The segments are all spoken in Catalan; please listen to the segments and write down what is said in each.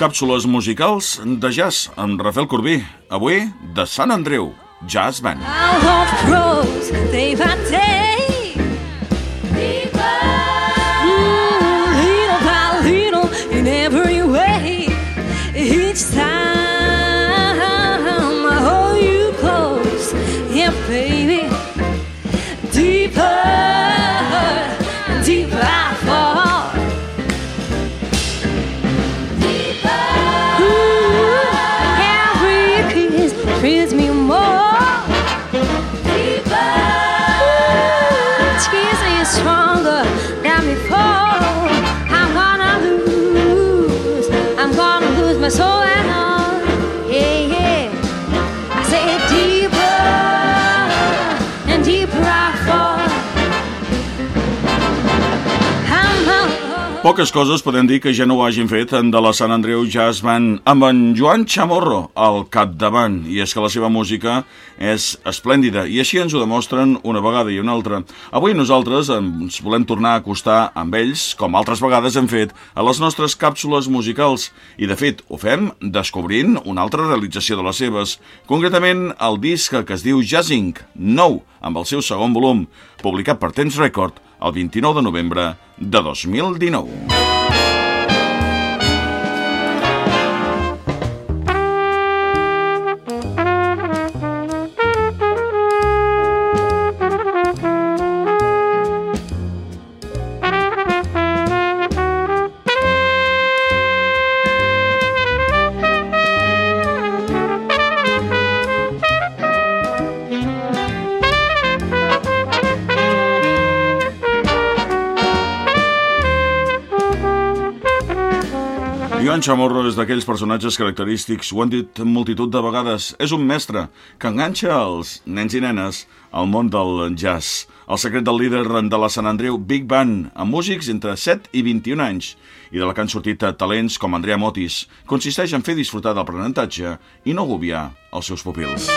Càpsules musicals de jazz amb Rafael Corbí. Avui, de Sant Andreu, Jazz Band. Out of crows, day by amor Poques coses podem dir que ja no ho hagin fet de la Sant Andreu Jazz Band amb en Joan Chamorro al capdavant. I és que la seva música és esplèndida i així ens ho demostren una vegada i una altra. Avui nosaltres ens volem tornar a acostar amb ells, com altres vegades hem fet, a les nostres càpsules musicals. I de fet, ho fem descobrint una altra realització de les seves, concretament el disc que es diu Jazzing, nou, amb el seu segon volum, publicat per Temps Record el 29 de novembre de 2019. Joan Chamorro és d'aquells personatges característics, ho han dit multitud de vegades. És un mestre que enganxa els nens i nenes al món del jazz. El secret del líder de la Sant Andreu Big Band, amb músics entre 7 i 21 anys, i de la que han sortit talents com Andrea Motis, consisteix en fer disfrutar del aprenentatge i no agobiar els seus pupils.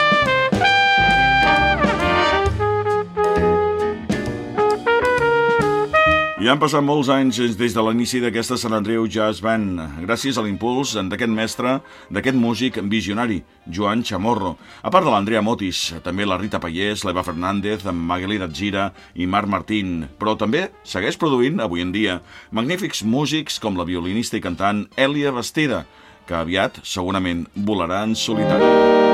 I han passat molts anys des de l'inici d'aquesta Sant Andreu Jazz Band, gràcies a l'impuls d'aquest mestre, d'aquest músic visionari, Joan Chamorro. A part de l'Andrea Motis, també la Rita Pallés, l'Eva Fernández, amb Magalí Gira i Marc Martín, però també segueix produint, avui en dia, magnífics músics com la violinista i cantant Elia Bastida, que aviat segurament volarà en solitari.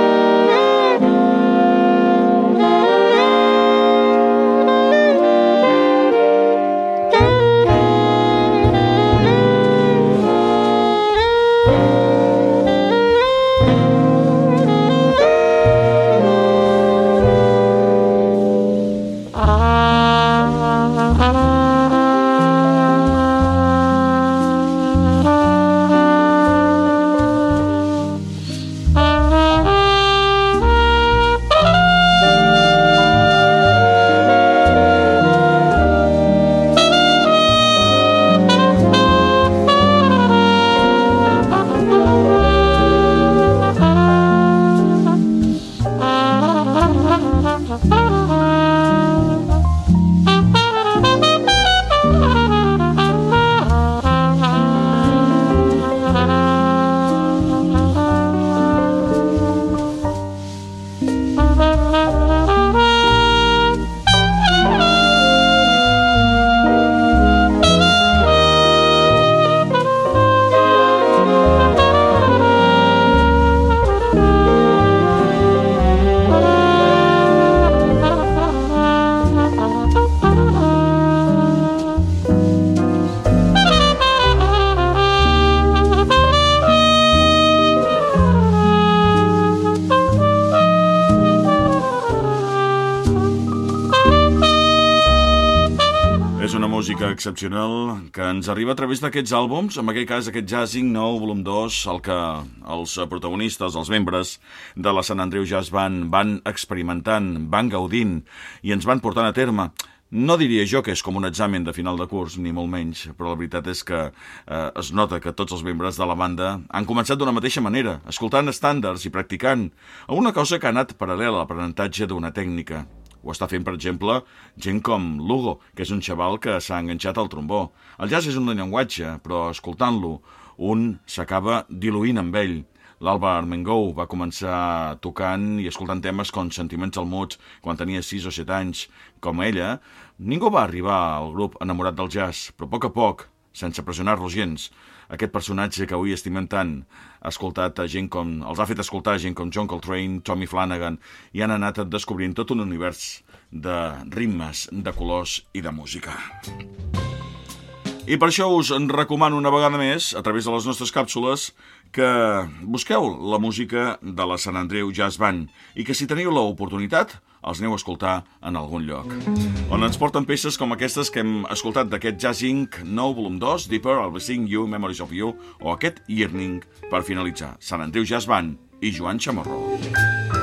Excepcional que ens arriba a través d'aquests àlbums, en aquest cas aquest Jazzing nou, volum 2, el que els protagonistes, els membres de la Sant Andreu Jazz Band van experimentant, van gaudint i ens van portant a terme. No diria jo que és com un examen de final de curs, ni molt menys, però la veritat és que eh, es nota que tots els membres de la banda han començat d'una mateixa manera, escoltant estàndards i practicant, una cosa que ha anat paral·lela a l'aprenentatge d'una tècnica. Ho està fent, per exemple, gent com Lugo, que és un xaval que s'ha enganxat al trombó. El jazz és un llenguatge, però escoltant-lo un s'acaba diluint amb ell. L'Alba Armengou va començar tocant i escoltant temes com Sentiments al Muts quan tenia 6 o 7 anys. Com ella, ningú va arribar al grup enamorat del jazz, però a poc a poc, sense pressionar-los gens, aquest personatge que avui estimem tant ha escoltat a gent com, els ha fet escoltar gent com John Coltrane, Tommy Flanagan i han anat descobrint tot un univers de ritmes, de colors i de música. I per això us en recomano una vegada més, a través de les nostres càpsules, que busqueu la música de la Sant Andreu Jazz Band i que si teniu l'oportunitat els aneu a escoltar en algun lloc. On ens porten peces com aquestes que hem escoltat d'aquest Jazz Inc. No Volum 2, Deeper, I'll Be Seeing You, Memories of You, o aquest Yearning per finalitzar. Sant Andreu Jazz Band i Joan Chamorro.